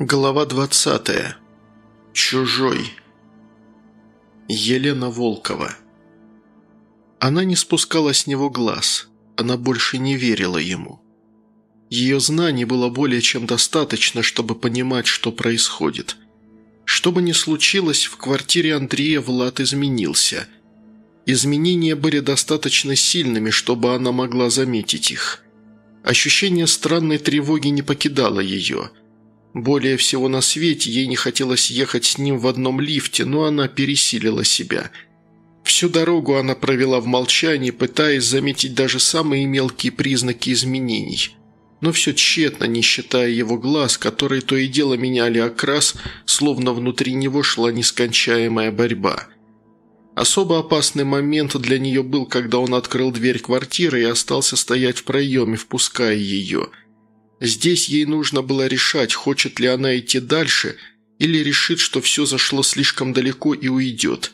Глава 20. Чужой. Елена Волкова. Она не спускала с него глаз. Она больше не верила ему. Ее знаний было более чем достаточно, чтобы понимать, что происходит. Что бы ни случилось, в квартире Андрея Влад изменился. Изменения были достаточно сильными, чтобы она могла заметить их. Ощущение странной тревоги не покидало ее – более всего на свете ей не хотелось ехать с ним в одном лифте, но она пересилила себя. Всю дорогу она провела в молчании, пытаясь заметить даже самые мелкие признаки изменений. Но все тщетно, не считая его глаз, которые то и дело меняли окрас, словно внутри него шла нескончаемая борьба. Особо опасный момент для нее был, когда он открыл дверь квартиры и остался стоять в проеме, впуская ее – Здесь ей нужно было решать, хочет ли она идти дальше или решит, что все зашло слишком далеко и уйдет.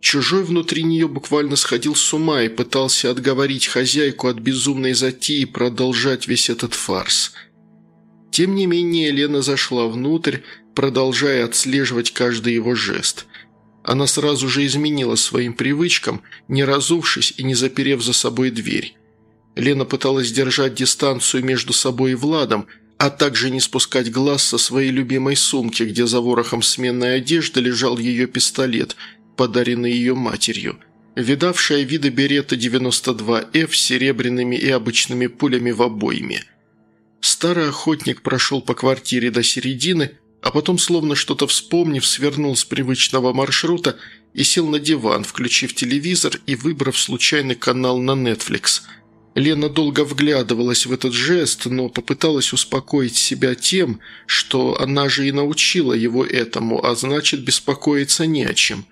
Чужой внутри нее буквально сходил с ума и пытался отговорить хозяйку от безумной затеи продолжать весь этот фарс. Тем не менее, Лена зашла внутрь, продолжая отслеживать каждый его жест. Она сразу же изменила своим привычкам, не разувшись и не заперев за собой дверь. Лена пыталась держать дистанцию между собой и Владом, а также не спускать глаз со своей любимой сумки, где за ворохом сменной одежды лежал ее пистолет, подаренный ее матерью. Видавшая виды берета 92F с серебряными и обычными пулями в обойме. Старый охотник прошел по квартире до середины, а потом, словно что-то вспомнив, свернул с привычного маршрута и сел на диван, включив телевизор и выбрав случайный канал на Netflix – Лена долго вглядывалась в этот жест, но попыталась успокоить себя тем, что она же и научила его этому, а значит, беспокоиться не о чем.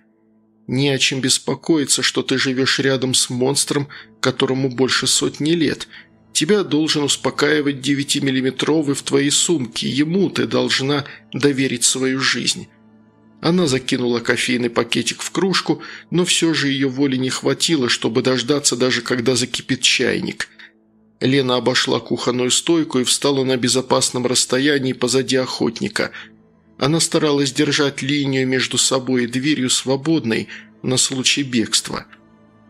Не о чем беспокоиться, что ты живешь рядом с монстром, которому больше сотни лет. Тебя должен успокаивать девятимиллиметровый в твоей сумке, ему ты должна доверить свою жизнь. Она закинула кофейный пакетик в кружку, но все же ее воли не хватило, чтобы дождаться даже когда закипит чайник. Лена обошла кухонную стойку и встала на безопасном расстоянии позади охотника. Она старалась держать линию между собой и дверью свободной на случай бегства.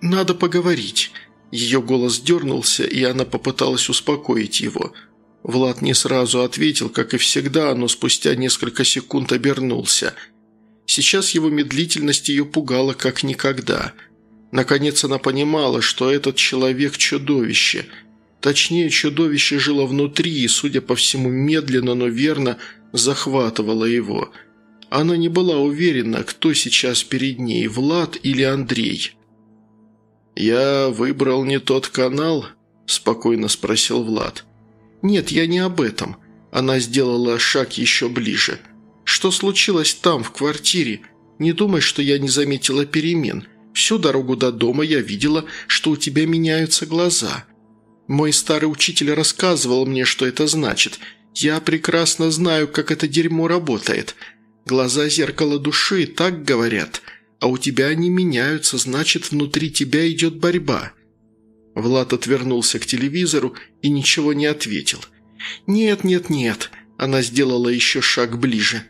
«Надо поговорить». Ее голос дернулся, и она попыталась успокоить его. Влад не сразу ответил, как и всегда, но спустя несколько секунд обернулся – Сейчас его медлительность ее пугала как никогда. Наконец она понимала, что этот человек – чудовище. Точнее, чудовище жило внутри и, судя по всему, медленно, но верно захватывало его. Она не была уверена, кто сейчас перед ней – Влад или Андрей. «Я выбрал не тот канал?» – спокойно спросил Влад. «Нет, я не об этом». Она сделала шаг еще ближе – что случилось там, в квартире? Не думай, что я не заметила перемен. Всю дорогу до дома я видела, что у тебя меняются глаза. Мой старый учитель рассказывал мне, что это значит. Я прекрасно знаю, как это дерьмо работает. Глаза – зеркало души, так говорят. А у тебя они меняются, значит, внутри тебя идет борьба». Влад отвернулся к телевизору и ничего не ответил. «Нет, нет, нет». Она сделала еще шаг ближе.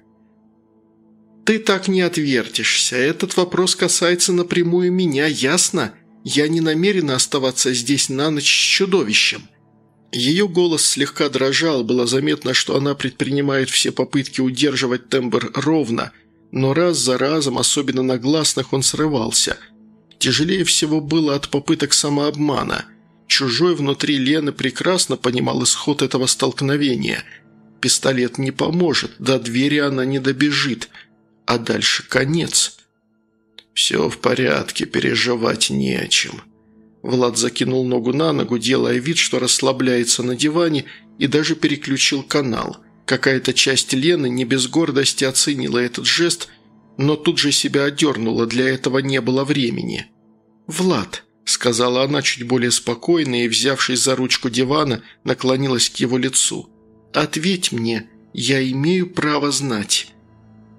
«Ты так не отвертишься. Этот вопрос касается напрямую меня, ясно? Я не намерена оставаться здесь на ночь с чудовищем». Ее голос слегка дрожал, было заметно, что она предпринимает все попытки удерживать тембр ровно, но раз за разом, особенно на гласных, он срывался. Тяжелее всего было от попыток самообмана. Чужой внутри Лены прекрасно понимал исход этого столкновения. Пистолет не поможет, до двери она не добежит – а дальше конец. «Все в порядке, переживать не о чем». Влад закинул ногу на ногу, делая вид, что расслабляется на диване, и даже переключил канал. Какая-то часть Лены не без гордости оценила этот жест, но тут же себя одернула, для этого не было времени. «Влад», – сказала она чуть более спокойно и, взявшись за ручку дивана, наклонилась к его лицу. «Ответь мне, я имею право знать».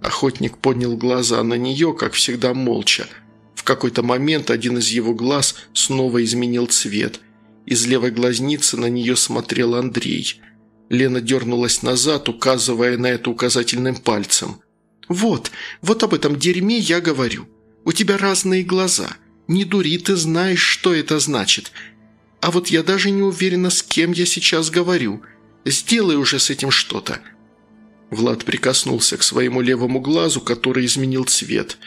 Охотник поднял глаза на нее, как всегда, молча. В какой-то момент один из его глаз снова изменил цвет. Из левой глазницы на нее смотрел Андрей. Лена дернулась назад, указывая на это указательным пальцем. «Вот, вот об этом дерьме я говорю. У тебя разные глаза. Не дури, ты знаешь, что это значит. А вот я даже не уверена, с кем я сейчас говорю. Сделай уже с этим что-то». Влад прикоснулся к своему левому глазу, который изменил цвет.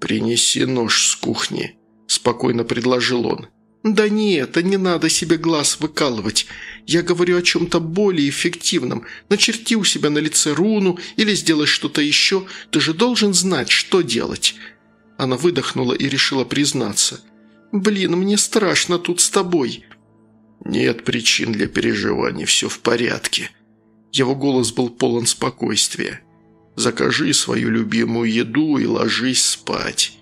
«Принеси нож с кухни», – спокойно предложил он. «Да нет, не надо себе глаз выкалывать. Я говорю о чем-то более эффективном. Начерти у себя на лице руну или сделай что-то еще. Ты же должен знать, что делать». Она выдохнула и решила признаться. «Блин, мне страшно тут с тобой». «Нет причин для переживаний, все в порядке». Его голос был полон спокойствия. «Закажи свою любимую еду и ложись спать».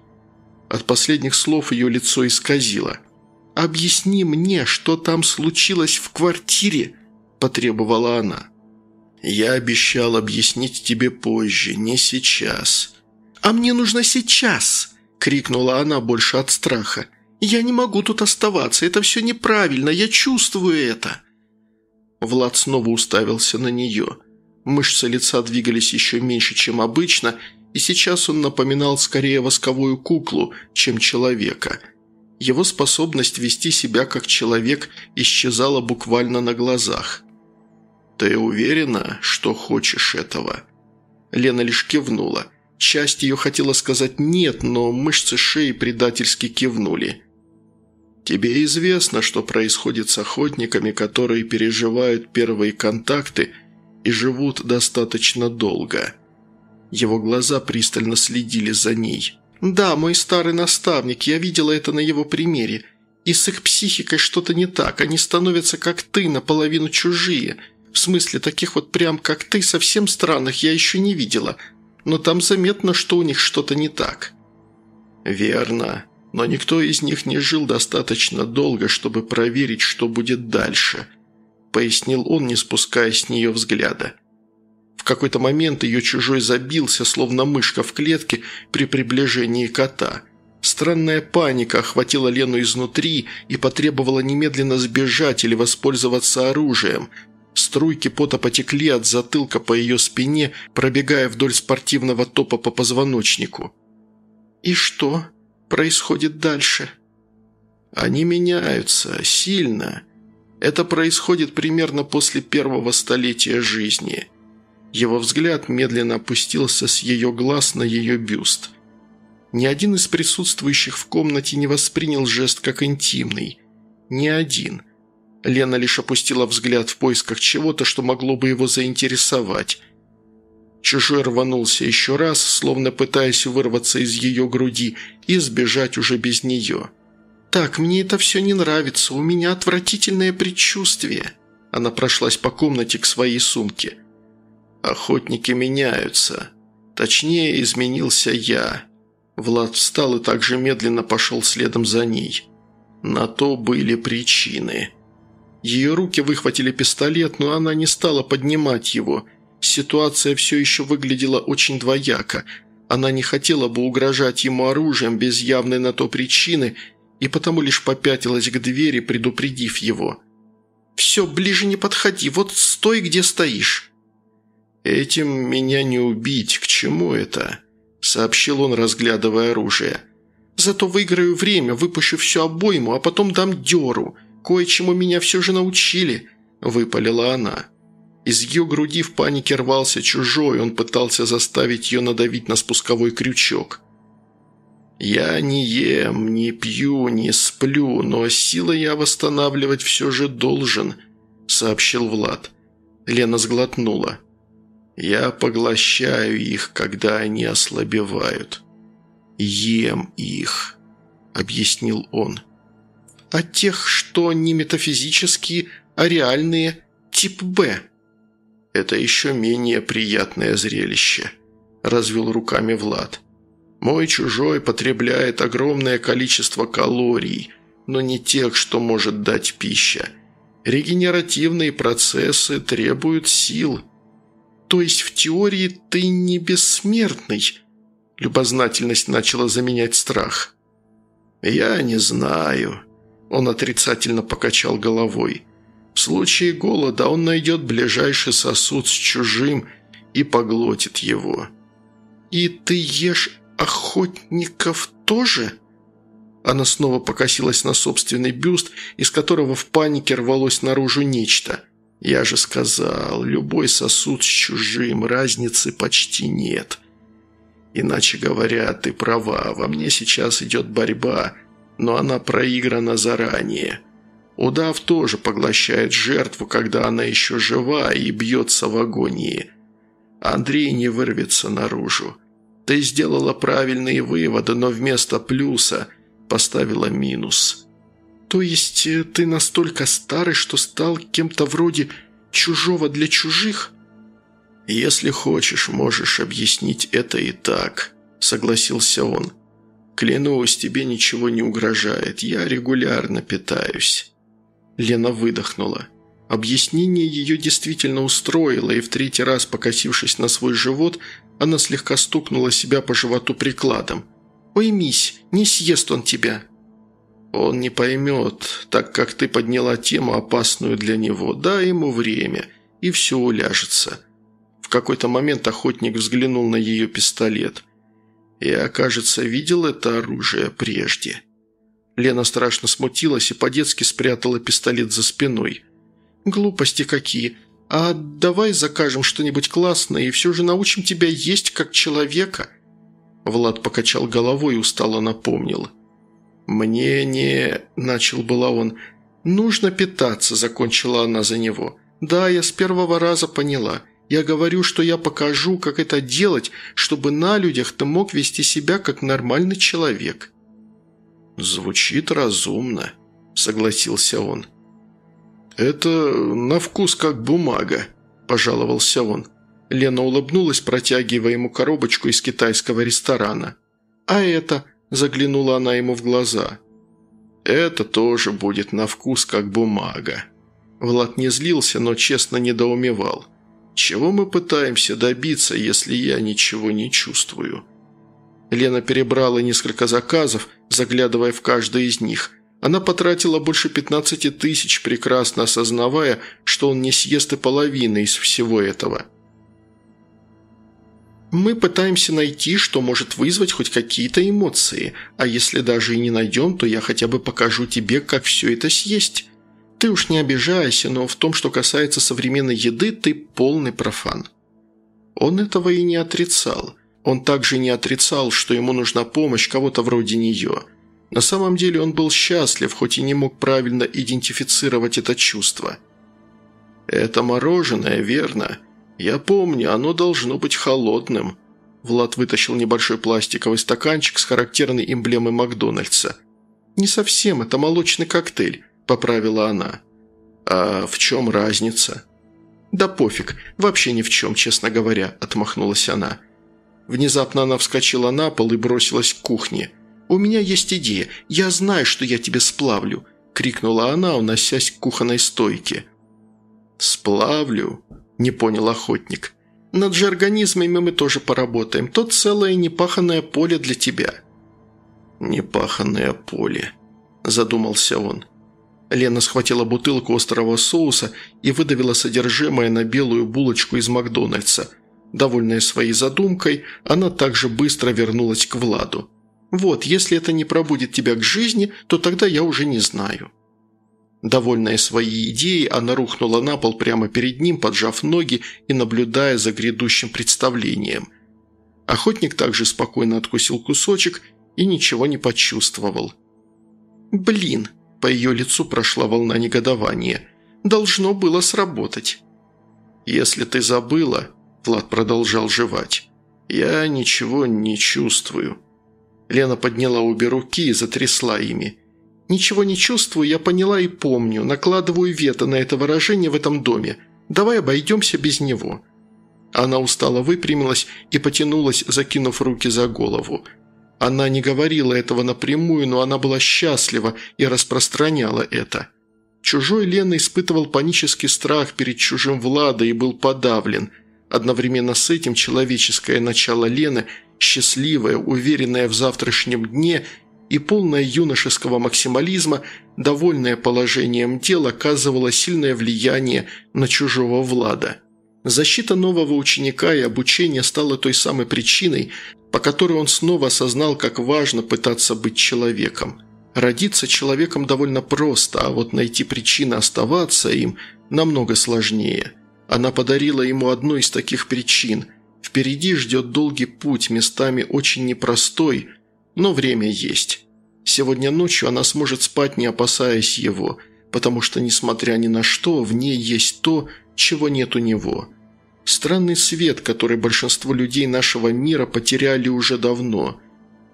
От последних слов ее лицо исказило. «Объясни мне, что там случилось в квартире?» – потребовала она. «Я обещал объяснить тебе позже, не сейчас». «А мне нужно сейчас!» – крикнула она больше от страха. «Я не могу тут оставаться, это все неправильно, я чувствую это!» Влад снова уставился на нее. Мышцы лица двигались еще меньше, чем обычно, и сейчас он напоминал скорее восковую куклу, чем человека – его способность вести себя как человек исчезала буквально на глазах. «Ты уверена, что хочешь этого?» Лена лишь кивнула. Часть ее хотела сказать «нет», но мышцы шеи предательски кивнули. «Тебе известно, что происходит с охотниками, которые переживают первые контакты и живут достаточно долго». Его глаза пристально следили за ней. «Да, мой старый наставник, я видела это на его примере. И с их психикой что-то не так, они становятся как ты, наполовину чужие. В смысле, таких вот прям как ты, совсем странных я еще не видела. Но там заметно, что у них что-то не так». «Верно. Но никто из них не жил достаточно долго, чтобы проверить, что будет дальше», – пояснил он, не спуская с нее взгляда. В какой-то момент ее чужой забился, словно мышка в клетке при приближении кота. Странная паника охватила Лену изнутри и потребовала немедленно сбежать или воспользоваться оружием. Струйки пота потекли от затылка по ее спине, пробегая вдоль спортивного топа по позвоночнику. «И что происходит дальше?» «Они меняются. Сильно. Это происходит примерно после первого столетия жизни». Его взгляд медленно опустился с ее глаз на ее бюст. Ни один из присутствующих в комнате не воспринял жест как интимный. Ни один. Лена лишь опустила взгляд в поисках чего-то, что могло бы его заинтересовать. Чужой рванулся еще раз, словно пытаясь вырваться из ее груди и сбежать уже без нее. «Так, мне это все не нравится, у меня отвратительное предчувствие». Она прошлась по комнате к своей сумке – Охотники меняются. Точнее, изменился я. Влад встал и также медленно пошел следом за ней. На то были причины. Ее руки выхватили пистолет, но она не стала поднимать его. Ситуация все еще выглядела очень двояко. Она не хотела бы угрожать ему оружием без явной на то причины, и потому лишь попятилась к двери, предупредив его. «Все, ближе не подходи, вот стой, где стоишь». «Этим меня не убить, к чему это?» – сообщил он, разглядывая оружие. «Зато выиграю время, выпущу всю обойму, а потом дам дёру. Кое-чему меня все же научили», – выпалила она. Из ее груди в панике рвался чужой, он пытался заставить ее надавить на спусковой крючок. «Я не ем, не пью, не сплю, но силы я восстанавливать все же должен», – сообщил Влад. Лена сглотнула. Я поглощаю их, когда они ослабевают. Ем их», — объяснил он. «А тех, что не метафизические, а реальные, тип «Б»?» «Это еще менее приятное зрелище», – развел руками Влад. «Мой чужой потребляет огромное количество калорий, но не тех, что может дать пища. Регенеративные процессы требуют сил». «То есть в теории ты не бессмертный?» Любознательность начала заменять страх. «Я не знаю», – он отрицательно покачал головой. В случае голода он найдет ближайший сосуд с чужим и поглотит его. «И ты ешь охотников тоже?» Она снова покосилась на собственный бюст, из которого в панике рвалось наружу нечто. «Я же сказал, любой сосуд с чужим, разницы почти нет. Иначе говоря, ты права, во мне сейчас идет борьба, но она проиграна заранее. Удав тоже поглощает жертву, когда она еще жива и бьется в агонии. Андрей не вырвется наружу. Ты сделала правильные выводы, но вместо плюса поставила минус. То есть э, ты настолько старый, что стал кем-то вроде чужого для чужих? Если хочешь, можешь объяснить это и так, согласился он. Клянусь, тебе ничего не угрожает, я регулярно питаюсь. Лена выдохнула. Объяснение ее действительно устроило, и в третий раз, покосившись на свой живот, она слегка стукнула себя по животу прикладом. «Уймись, не съест он тебя». «Он не поймет, так как ты подняла тему, опасную для него. Дай ему время, и все уляжется». В какой-то момент охотник взглянул на ее пистолет. «Я, кажется, видел это оружие прежде». Лена страшно смутилась и по-детски спрятала пистолет за спиной. «Глупости какие. А давай закажем что-нибудь классное и все же научим тебя есть как человека». Влад покачал головой и устало напомнил. «Мне не...» – начал было он. «Нужно питаться», – закончила она за него. «Да, я с первого раза поняла. Я говорю, что я покажу, как это делать, чтобы на людях ты мог вести себя как нормальный человек». «Звучит разумно», – согласился он. «Это на вкус как бумага», – пожаловался он. Лена улыбнулась, протягивая ему коробочку из китайского ресторана. «А это?» – заглянула она ему в глаза. «Это тоже будет на вкус как бумага». Влад не злился, но честно недоумевал. «Чего мы пытаемся добиться, если я ничего не чувствую?» Лена перебрала несколько заказов, заглядывая в каждый из них. Она потратила больше 15 тысяч, прекрасно осознавая, что он не съест и половины из всего этого. Мы пытаемся найти, что может вызвать хоть какие-то эмоции, а если даже и не найдем, то я хотя бы покажу тебе, как все это съесть. Ты уж не обижайся, но в том, что касается современной еды, ты полный профан». Он этого и не отрицал – он также не отрицал, что ему нужна помощь кого-то вроде нее. На самом деле он был счастлив, хоть и не мог правильно идентифицировать это чувство. «Это мороженое, верно? Я помню, оно должно быть холодным». Влад вытащил небольшой пластиковый стаканчик с характерной эмблемой Макдональдса. «Не совсем, это молочный коктейль», – поправила она. «А в чем разница?» «Да пофиг, вообще ни в чем, честно говоря», – отмахнулась она. Внезапно она вскочила на пол и бросилась к кухне. «У меня есть идея. Я знаю, что я тебе сплавлю!» – крикнула она, уносясь к кухонной стойке. «Сплавлю?» – не понял охотник. «Над же организмами мы тоже поработаем. То целое непаханное поле для тебя». «Непаханное поле», – задумался он. Лена схватила бутылку острого соуса и выдавила содержимое на белую булочку из Макдональдса – Довольная своей задумкой, она также быстро вернулась к Владу. «Вот, если это не пробудет тебя к жизни, то тогда я уже не знаю». Довольная своей идеей, она рухнула на пол прямо перед ним, поджав ноги и наблюдая за грядущим представлением. Охотник также спокойно откусил кусочек и ничего не почувствовал. «Блин!» – по ее лицу прошла волна негодования. «Должно было сработать». «Если ты забыла», Влад продолжал жевать. «Я ничего не чувствую». Лена подняла обе руки и затрясла ими. «Ничего не чувствую, я поняла и помню. Накладываю вето на это выражение в этом доме. Давай обойдемся без него». Она устало выпрямилась и потянулась, закинув руки за голову. Она не говорила этого напрямую, но она была счастлива и распространяла это. Чужой Лена испытывал панический страх перед чужим Влада и был подавлен – Одновременно с этим человеческое начало Лены, счастливое, уверенное в завтрашнем дне, и полная юношеского максимализма, довольное положением дел, оказывала сильное влияние на чужого Влада. Защита нового ученика и обучение стало той самой причиной, по которой он снова осознал, как важно пытаться быть человеком. Родиться человеком довольно просто, а вот найти причины оставаться им намного сложнее. Она подарила ему одну из таких причин. Впереди ждет долгий путь, местами очень непростой, но время есть. Сегодня ночью она сможет спать, не опасаясь его, потому что, несмотря ни на что, в ней есть то, чего нет у него. Странный свет, который большинство людей нашего мира потеряли уже давно.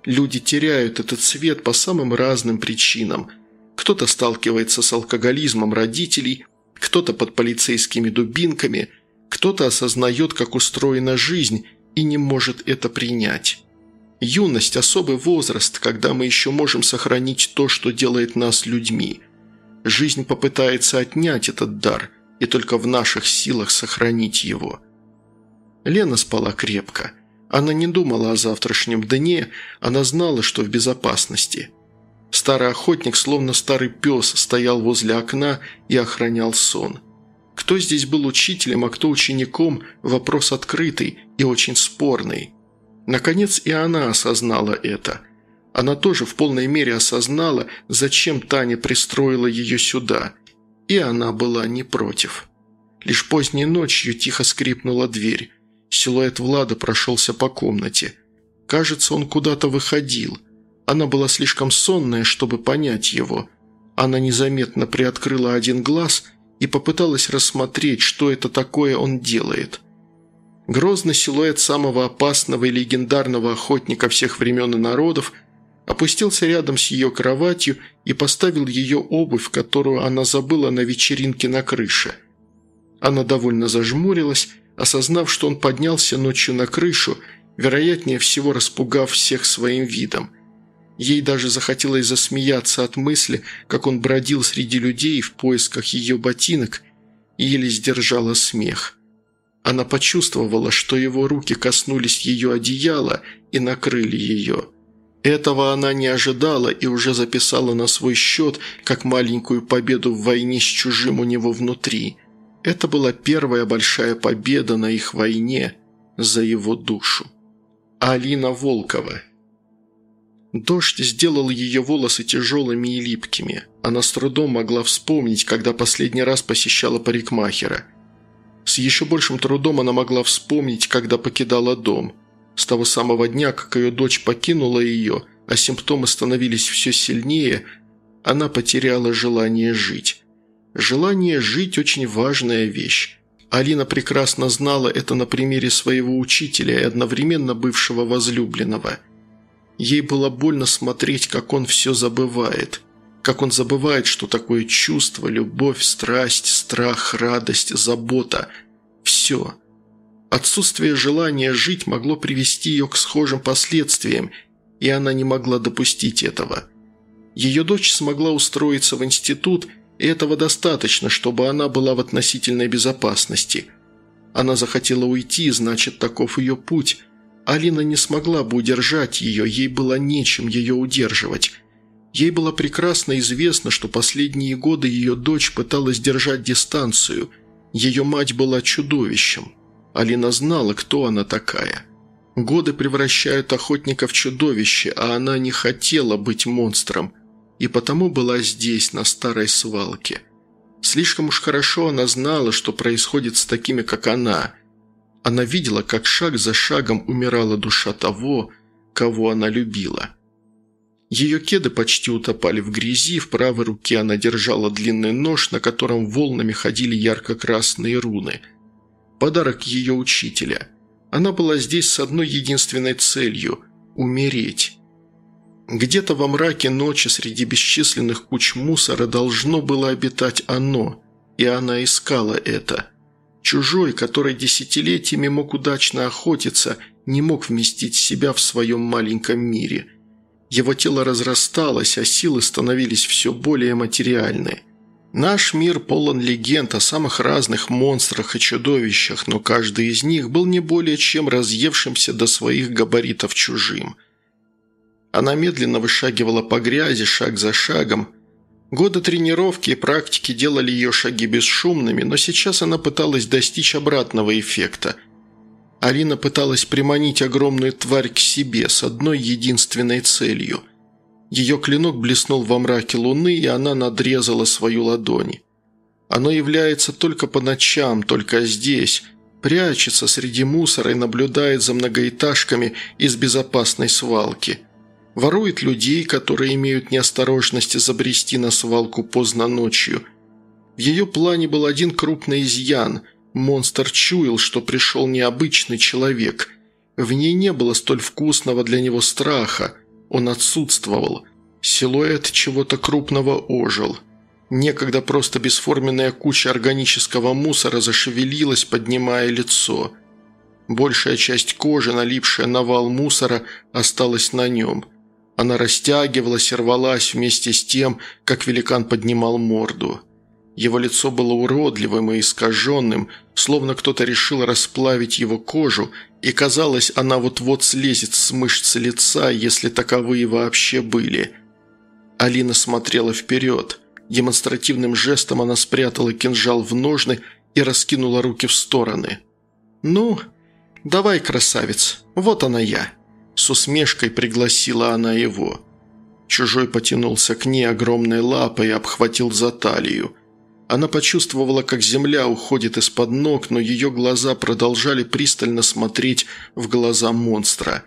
Люди теряют этот свет по самым разным причинам. Кто-то сталкивается с алкоголизмом родителей, кто-то под полицейскими дубинками, кто-то осознает, как устроена жизнь и не может это принять. Юность – особый возраст, когда мы еще можем сохранить то, что делает нас людьми. Жизнь попытается отнять этот дар, и только в наших силах сохранить его. Лена спала крепко. Она не думала о завтрашнем дне, она знала, что в безопасности. Старый охотник, словно старый пес, стоял возле окна и охранял сон. Кто здесь был учителем, а кто учеником – вопрос открытый и очень спорный – Наконец и она осознала это. Она тоже в полной мере осознала, зачем Таня пристроила ее сюда. И она была не против. Лишь поздней ночью тихо скрипнула дверь. Силуэт Влада прошелся по комнате. Кажется, он куда-то выходил. Она была слишком сонная, чтобы понять его. Она незаметно приоткрыла один глаз и попыталась рассмотреть, что это такое он делает – Грозный силуэт самого опасного и легендарного охотника всех времен и народов опустился рядом с ее кроватью и поставил ее обувь, которую она забыла на вечеринке на крыше. Она довольно зажмурилась, осознав, что он поднялся ночью на крышу, вероятнее всего распугав всех своим видом. Ей даже захотелось засмеяться от мысли, как он бродил среди людей в поисках ее ботинок, и еле сдержала смех – она почувствовала, что его руки коснулись ее одеяла и накрыли ее. Этого она не ожидала и уже записала на свой счет, как маленькую победу в войне с чужим у него внутри. Это была первая большая победа на их войне за его душу. Алина Волкова Дождь сделал ее волосы тяжелыми и липкими. Она с трудом могла вспомнить, когда последний раз посещала парикмахера – с еще большим трудом она могла вспомнить, когда покидала дом. С того самого дня, как ее дочь покинула ее, а симптомы становились все сильнее, она потеряла желание жить. Желание жить – очень важная вещь. Алина прекрасно знала это на примере своего учителя и одновременно бывшего возлюбленного. Ей было больно смотреть, как он все забывает – как он забывает, что такое чувство, любовь, страсть, страх, радость, забота. Все. Отсутствие желания жить могло привести ее к схожим последствиям, и она не могла допустить этого. Ее дочь смогла устроиться в институт, и этого достаточно, чтобы она была в относительной безопасности. Она захотела уйти, значит, таков ее путь. Алина не смогла бы удержать ее, ей было нечем ее удерживать. Ей было прекрасно известно, что последние годы ее дочь пыталась держать дистанцию. Ее мать была чудовищем. Алина знала, кто она такая. Годы превращают охотника в чудовище, а она не хотела быть монстром, и потому была здесь, на старой свалке. Слишком уж хорошо она знала, что происходит с такими, как она. Она видела, как шаг за шагом умирала душа того, кого она любила. Ее кеды почти утопали в грязи, в правой руке она держала длинный нож, на котором волнами ходили ярко-красные руны. Подарок ее учителя. Она была здесь с одной единственной целью – умереть. Где-то во мраке ночи среди бесчисленных куч мусора должно было обитать оно, и она искала это. Чужой, который десятилетиями мог удачно охотиться, не мог вместить себя в своем маленьком мире – его тело разрасталось, а силы становились все более материальны. Наш мир полон легенд о самых разных монстрах и чудовищах, но каждый из них был не более чем разъевшимся до своих габаритов чужим. Она медленно вышагивала по грязи, шаг за шагом. Годы тренировки и практики делали ее шаги бесшумными, но сейчас она пыталась достичь обратного эффекта. Алина пыталась приманить огромную тварь к себе с одной единственной целью. Ее клинок блеснул во мраке луны, и она надрезала свою ладонь. Оно является только по ночам, только здесь, прячется среди мусора и наблюдает за многоэтажками из безопасной свалки. Ворует людей, которые имеют неосторожность забрести на свалку поздно ночью. В ее плане был один крупный изъян. Монстр чуял, что пришел необычный человек. В ней не было столь вкусного для него страха. Он отсутствовал. Силуэт чего-то крупного ожил – Некогда просто бесформенная куча органического мусора зашевелилась, поднимая лицо. Большая часть кожи, налипшая на вал мусора, осталась на нем. Она растягивалась и рвалась вместе с тем, как великан поднимал морду. Его лицо было уродливым и искаженным, словно кто-то решил расплавить его кожу, и казалось, она вот-вот слезет с мышц лица, если таковые вообще были. Алина смотрела вперед. Демонстративным жестом она спрятала кинжал в ножны и раскинула руки в стороны. «Ну, давай, красавец, вот она я!» С усмешкой пригласила она его. Чужой потянулся к ней огромной лапой и обхватил за талию. Она почувствовала, как земля уходит из-под ног, но ее глаза продолжали пристально смотреть в глаза монстра.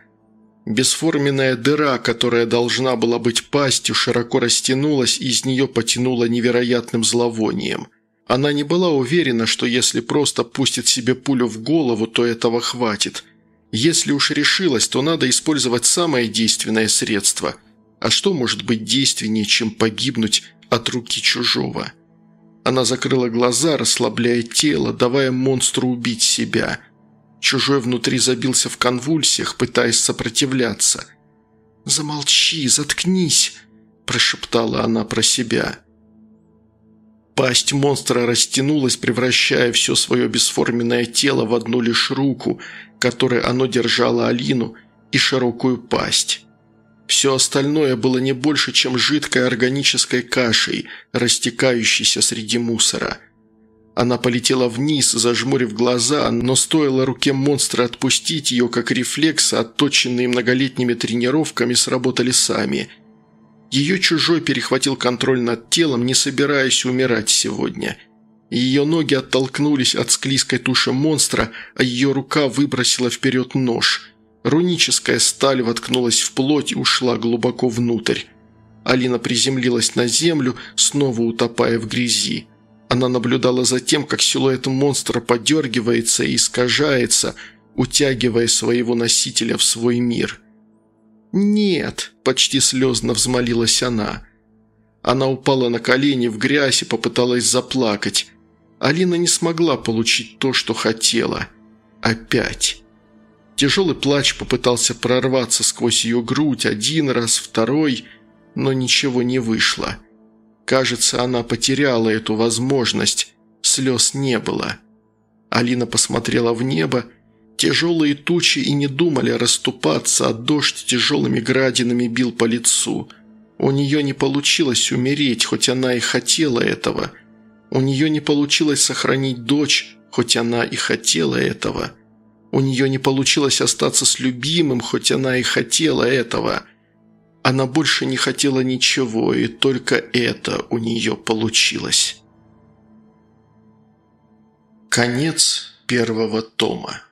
Бесформенная дыра, которая должна была быть пастью, широко растянулась и из нее потянула невероятным зловонием. Она не была уверена, что если просто пустит себе пулю в голову, то этого хватит. Если уж решилась, то надо использовать самое действенное средство. А что может быть действеннее, чем погибнуть от руки чужого? Она закрыла глаза, расслабляя тело, давая монстру убить себя – Чужой внутри забился в конвульсиях, пытаясь сопротивляться. «Замолчи, заткнись!» – прошептала она про себя. Пасть монстра растянулась, превращая все свое бесформенное тело в одну лишь руку, которой оно держало Алину, и широкую пасть. Все остальное было не больше, чем жидкой органической кашей, растекающейся среди мусора – она полетела вниз, зажмурив глаза, но стоило руке монстра отпустить ее, как рефлексы, отточенные многолетними тренировками, сработали сами. Ее чужой перехватил контроль над телом, не собираясь умирать сегодня. Ее ноги оттолкнулись от склизкой туши монстра, а ее рука выбросила вперед нож. Руническая сталь воткнулась в плоть и ушла глубоко внутрь. Алина приземлилась на землю, снова утопая в грязи. Она наблюдала за тем, как силуэт монстра подергивается и искажается, утягивая своего носителя в свой мир. «Нет!» – почти слезно взмолилась она. Она упала на колени в грязь и попыталась заплакать. Алина не смогла получить то, что хотела. Опять. Тяжелый плач попытался прорваться сквозь ее грудь один раз, второй, но ничего не вышло. Кажется, она потеряла эту возможность. Слез не было. Алина посмотрела в небо. Тяжелые тучи и не думали расступаться, а дождь тяжелыми градинами бил по лицу. У нее не получилось умереть, хоть она и хотела этого. У нее не получилось сохранить дочь, хоть она и хотела этого. У нее не получилось остаться с любимым, хоть она и хотела этого. Она больше не хотела ничего, и только это у нее получилось. Конец первого тома